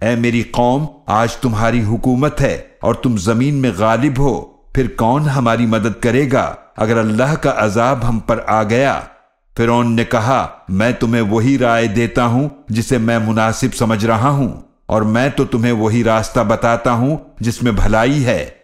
ए मेरी कौम, आज तुम्हारी हुकूमत है और तुम ज़मीन में गालिब हो। फिर कौन हमारी मदद करेगा? अगर अल्लाह का अजाब हम पर आ गया। फिर ने कहा, मैं तुम्हें वही राय देता हूँ जिसे मैं मुनासिब समझ रहा हूँ, और मैं तो तुम्हें वही रास्ता बताता हूँ जिसमें भलाई है।